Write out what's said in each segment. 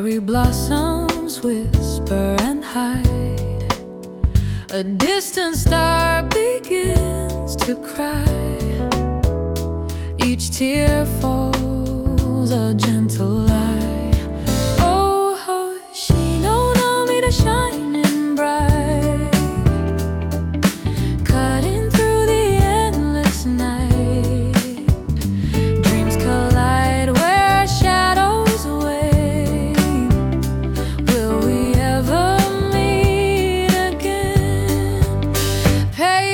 Cherry blossoms whisper and hide. A distant star begins to cry. Each tear falls a gentle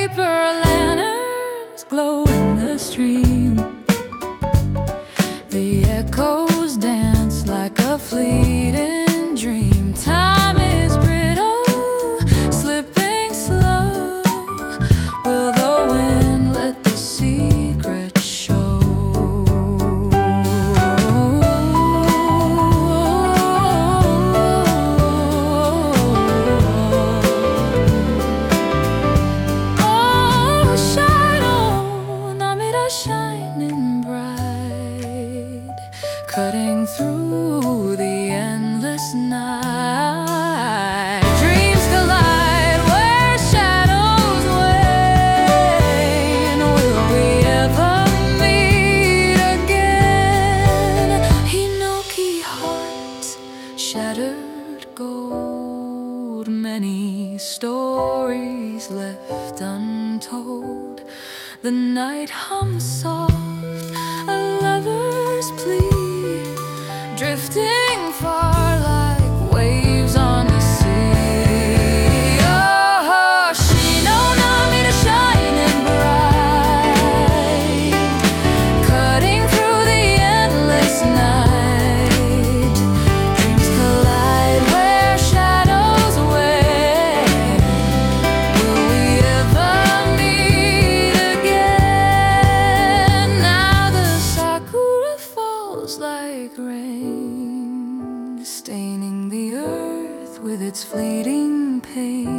Paper lanterns glow in the stream. The echoes dance like a fleeting cutting through the endless night. Dreams collide where shadows wane. Will we ever meet again? Hinoki hearts, shattered gold, many stories left untold. The night hums soft, a lover's plea, drifting far staining the earth with its fleeting pain.